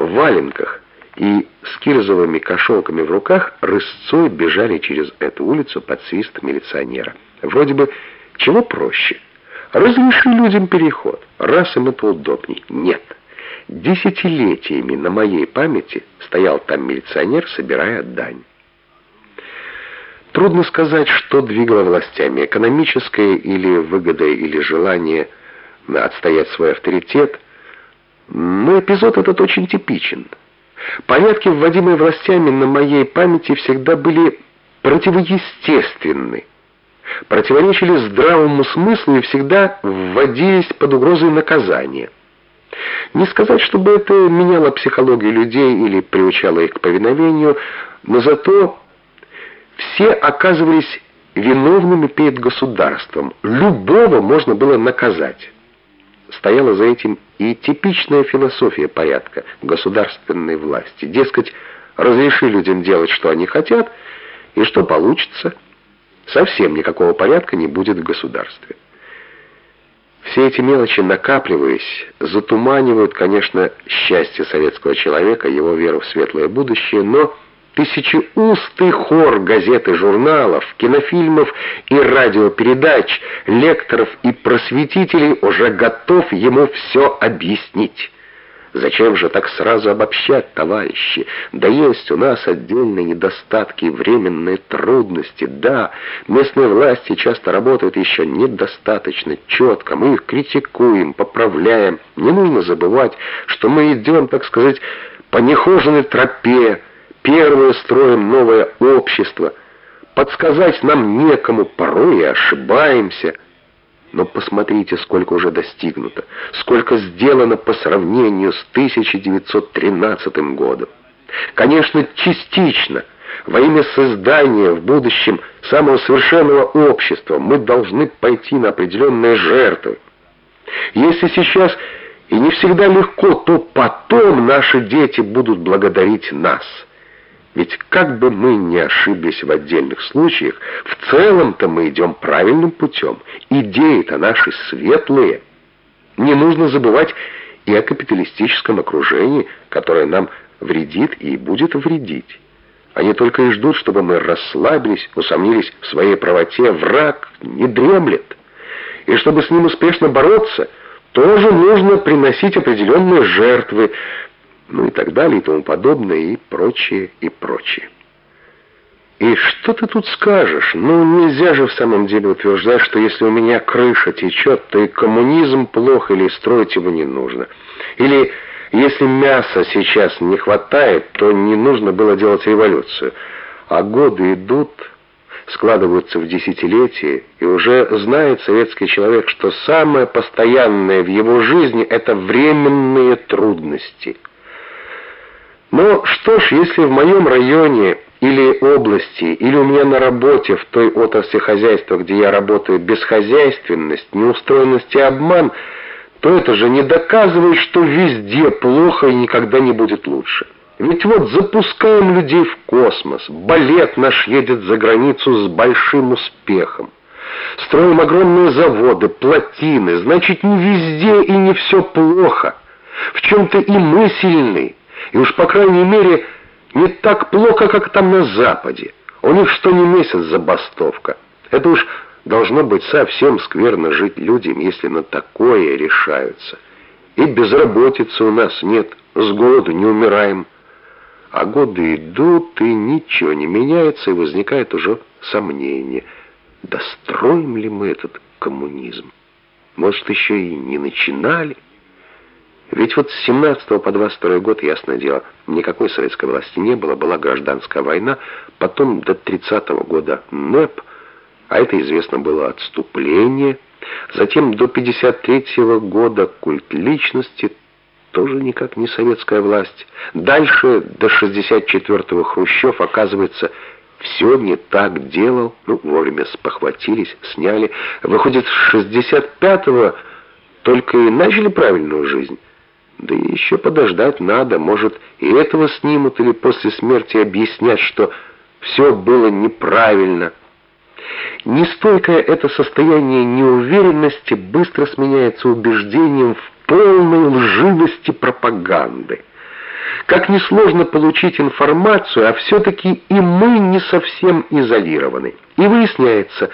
в валенках и с кирзовыми кошелками в руках рысцой бежали через эту улицу под свист милиционера. Вроде бы чего проще? Разреши людям переход, раз им это удобней. Нет. Десятилетиями на моей памяти стоял там милиционер, собирая дань. Трудно сказать, что двигало властями, экономическое или выгода, или желание отстоять свой авторитет. Эпизод этот очень типичен. Порядки, вводимые властями на моей памяти, всегда были противоестественны, противоречили здравому смыслу и всегда вводились под угрозой наказания. Не сказать, чтобы это меняло психологию людей или приучало их к повиновению, но зато все оказывались виновными перед государством. Любого можно было наказать. Стояла за этим и типичная философия порядка государственной власти. Дескать, разреши людям делать, что они хотят, и что получится. Совсем никакого порядка не будет в государстве. Все эти мелочи, накапливаясь, затуманивают, конечно, счастье советского человека, его веру в светлое будущее, но тысячеустый хор газет и журналов, кинофильмов и радиопередач, лекторов и просветителей уже готов ему все объяснить. Зачем же так сразу обобщать, товарищи? Да есть у нас отдельные недостатки и временные трудности. Да, местные власти часто работают еще недостаточно четко. Мы их критикуем, поправляем. Не нужно забывать, что мы идем, так сказать, по нехоженной тропе, первое строим новое общество. Подсказать нам некому, порой и ошибаемся – но посмотрите, сколько уже достигнуто, сколько сделано по сравнению с 1913 годом. Конечно, частично, во имя создания в будущем самого совершенного общества мы должны пойти на определенные жертвы. Если сейчас и не всегда легко, то потом наши дети будут благодарить нас – ведь как бы мы ни ошиблись в отдельных случаях, в целом-то мы идем правильным путем. Идеи-то наши светлые. Не нужно забывать и о капиталистическом окружении, которое нам вредит и будет вредить. Они только и ждут, чтобы мы расслабились, усомнились в своей правоте. Враг не дремлет. И чтобы с ним успешно бороться, тоже нужно приносить определенные жертвы, ну и так далее, и тому подобное, и прочее, и прочее. И что ты тут скажешь? Ну, нельзя же в самом деле утверждать, что если у меня крыша течет, то и коммунизм плох, или строить его не нужно. Или если мяса сейчас не хватает, то не нужно было делать революцию. А годы идут, складываются в десятилетия, и уже знает советский человек, что самое постоянное в его жизни — это временные трудности — но что ж, если в моем районе или области, или у меня на работе в той отрасли хозяйства, где я работаю, бесхозяйственность, неустроенность и обман, то это же не доказывает, что везде плохо и никогда не будет лучше. Ведь вот запускаем людей в космос, балет наш едет за границу с большим успехом. Строим огромные заводы, плотины, значит, не везде и не все плохо. В чем-то и мы сильны. И уж, по крайней мере, не так плохо, как там на Западе. У них что не месяц забастовка. Это уж должно быть совсем скверно жить людям, если на такое решаются. И безработицы у нас нет, с голоду не умираем. А годы идут, и ничего не меняется, и возникает уже сомнение. Достроим ли мы этот коммунизм? Может, еще и не начинали? Ведь вот с 17 по 22 год, ясное дело, никакой советской власти не было, была гражданская война, потом до 30 -го года НЭП, а это известно было отступление, затем до 53 -го года культ личности, тоже никак не советская власть. Дальше до 64-го Хрущев, оказывается, все не так делал, ну, вовремя спохватились, сняли. Выходит, с 65-го только и начали правильную жизнь. Да еще подождать надо, может, и этого снимут или после смерти объяснят, что все было неправильно. Нестойкое это состояние неуверенности быстро сменяется убеждением в полной лживости пропаганды. как несложно получить информацию, а все-таки и мы не совсем изолированы. И выясняется,